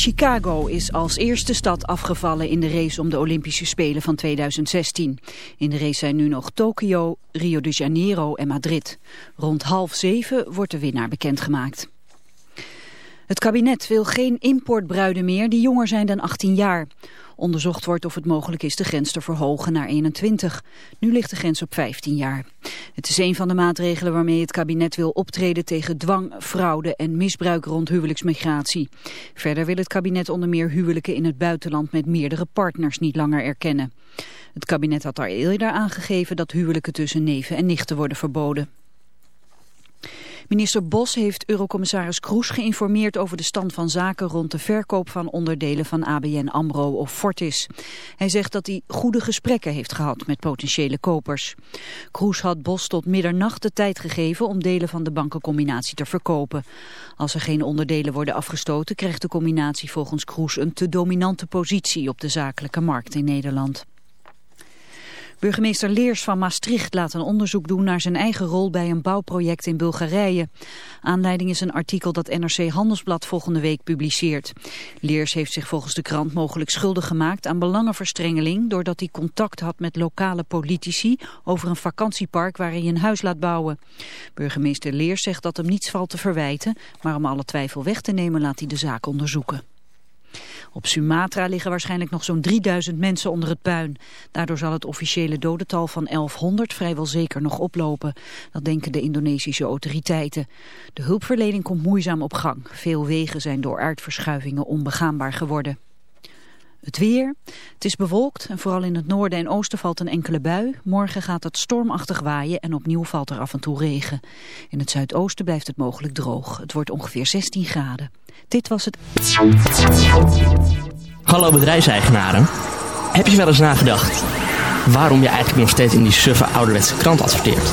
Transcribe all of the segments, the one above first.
Chicago is als eerste stad afgevallen in de race om de Olympische Spelen van 2016. In de race zijn nu nog Tokio, Rio de Janeiro en Madrid. Rond half zeven wordt de winnaar bekendgemaakt. Het kabinet wil geen importbruiden meer die jonger zijn dan 18 jaar. Onderzocht wordt of het mogelijk is de grens te verhogen naar 21. Nu ligt de grens op 15 jaar. Het is een van de maatregelen waarmee het kabinet wil optreden tegen dwang, fraude en misbruik rond huwelijksmigratie. Verder wil het kabinet onder meer huwelijken in het buitenland met meerdere partners niet langer erkennen. Het kabinet had daar eerder aangegeven dat huwelijken tussen neven en nichten worden verboden. Minister Bos heeft eurocommissaris Kroes geïnformeerd over de stand van zaken rond de verkoop van onderdelen van ABN AMRO of Fortis. Hij zegt dat hij goede gesprekken heeft gehad met potentiële kopers. Kroes had Bos tot middernacht de tijd gegeven om delen van de bankencombinatie te verkopen. Als er geen onderdelen worden afgestoten krijgt de combinatie volgens Kroes een te dominante positie op de zakelijke markt in Nederland. Burgemeester Leers van Maastricht laat een onderzoek doen naar zijn eigen rol bij een bouwproject in Bulgarije. Aanleiding is een artikel dat NRC Handelsblad volgende week publiceert. Leers heeft zich volgens de krant mogelijk schuldig gemaakt aan belangenverstrengeling doordat hij contact had met lokale politici over een vakantiepark waar hij een huis laat bouwen. Burgemeester Leers zegt dat hem niets valt te verwijten, maar om alle twijfel weg te nemen laat hij de zaak onderzoeken. Op Sumatra liggen waarschijnlijk nog zo'n 3000 mensen onder het puin. Daardoor zal het officiële dodental van 1100 vrijwel zeker nog oplopen. Dat denken de Indonesische autoriteiten. De hulpverlening komt moeizaam op gang. Veel wegen zijn door aardverschuivingen onbegaanbaar geworden. Het weer. Het is bewolkt en vooral in het noorden en oosten valt een enkele bui. Morgen gaat het stormachtig waaien en opnieuw valt er af en toe regen. In het zuidoosten blijft het mogelijk droog. Het wordt ongeveer 16 graden. Dit was het... Hallo bedrijfseigenaren. Heb je wel eens nagedacht waarom je eigenlijk nog steeds in die suffe ouderwetse krant adverteert?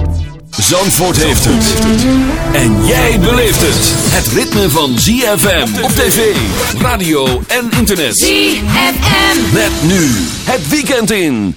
Zandvoort heeft het. En jij beleeft het. Het ritme van ZFM op tv, radio en internet. ZFM. Met nu het weekend in.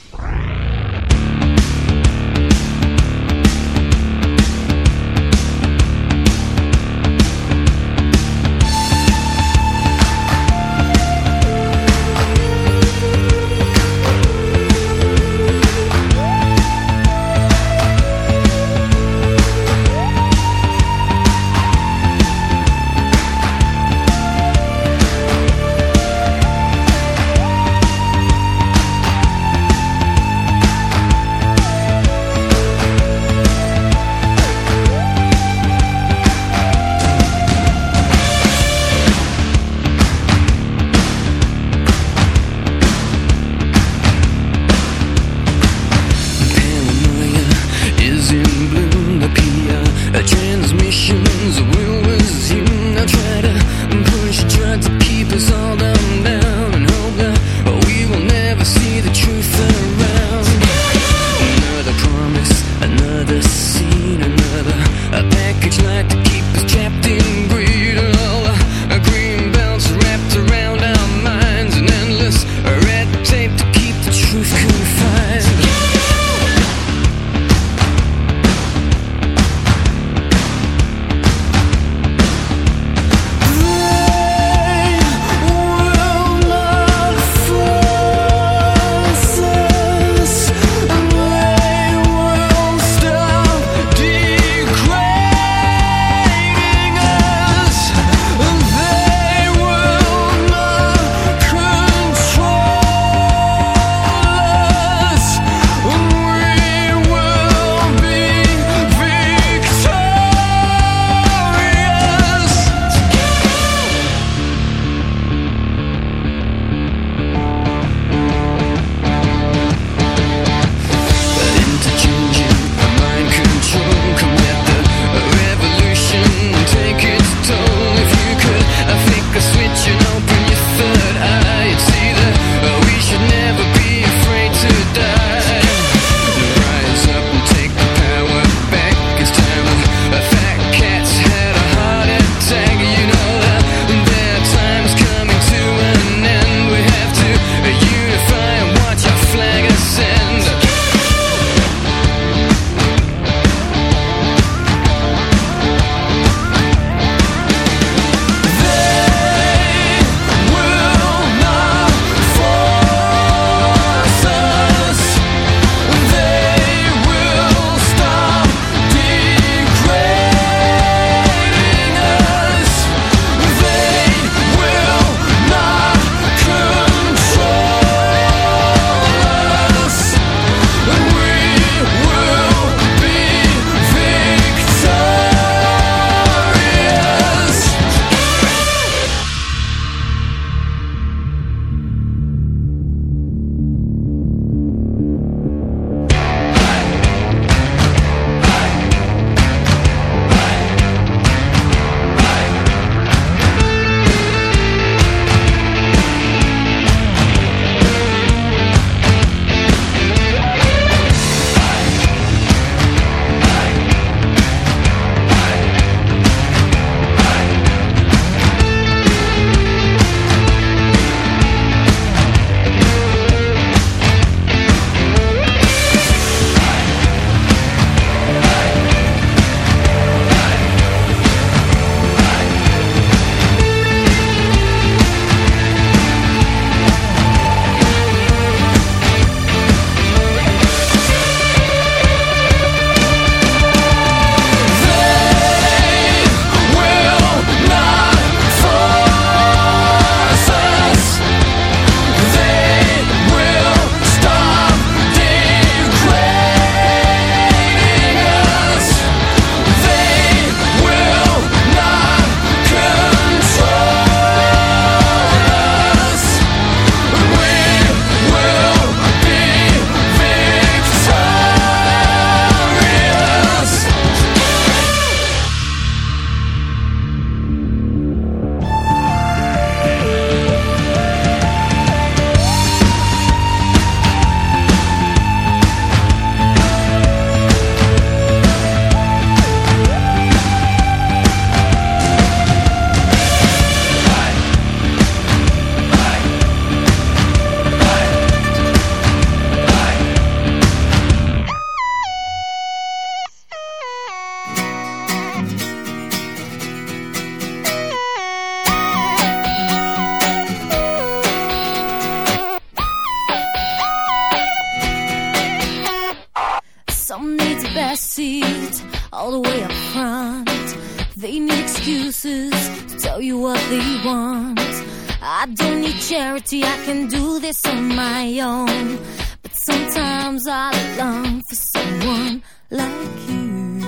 charity. I can do this on my own. But sometimes I long for someone like you.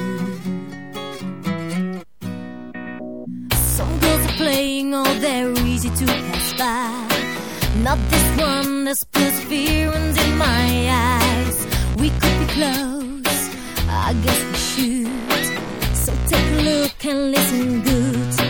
Some girls are playing, oh, they're easy to pass by. Not this one, there's perseverance in my eyes. We could be close, I guess we should. So take a look and listen good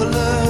kleur.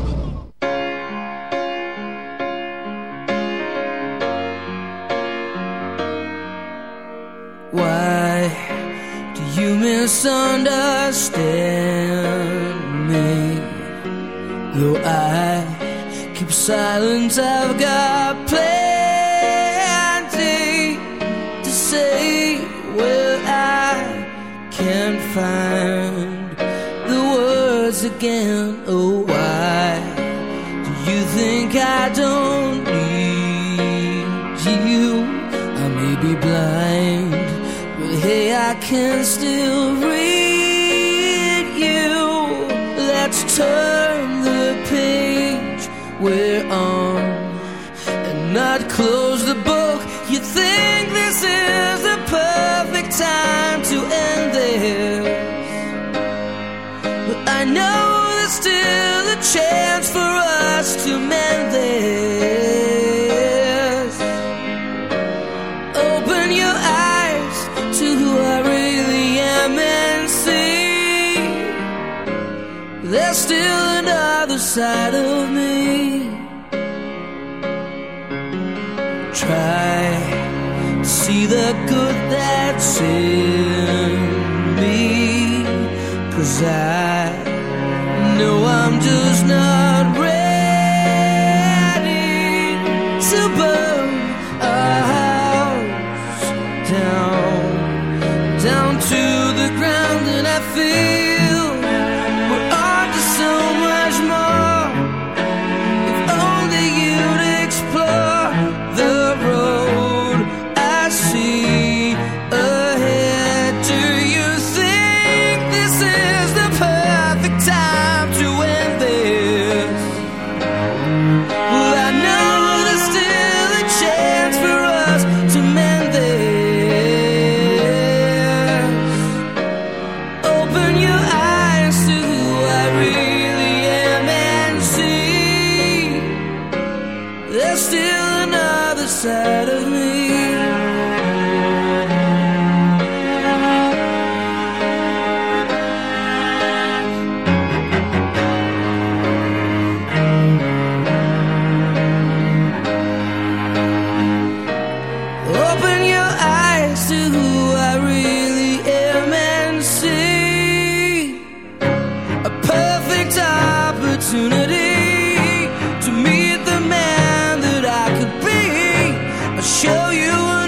still a chance for us to mend this. Open your eyes to who I really am and see there's still another side of me. Try to see the good that's in me, cause I. No, I'm just not ready to burn a house down, down to the ground, and I feel.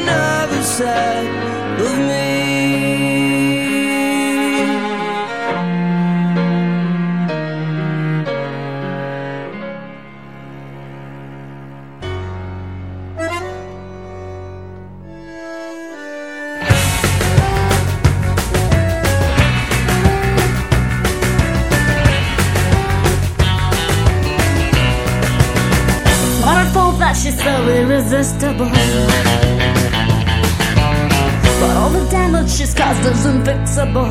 another side of me. She's so irresistible disguised as invincible.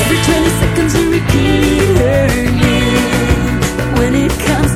Every 20 seconds you repeat her name when it comes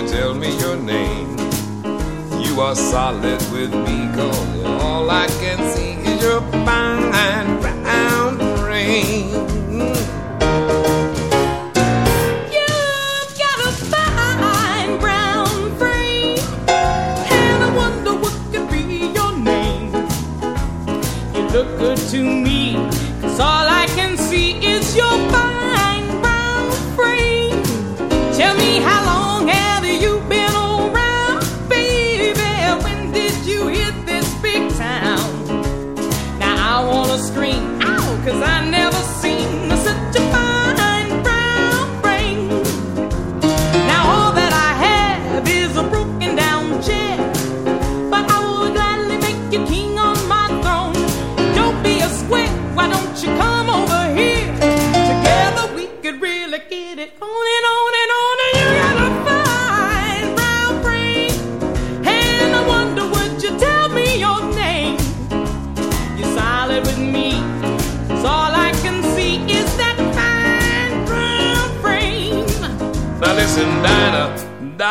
you tell me your name? You are solid with me, cause all I can see is your fine brown frame. You've got a fine brown frame. And I wonder what could be your name. You look good to me. Scream, ow, cause I never seen such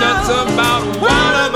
nuts about, what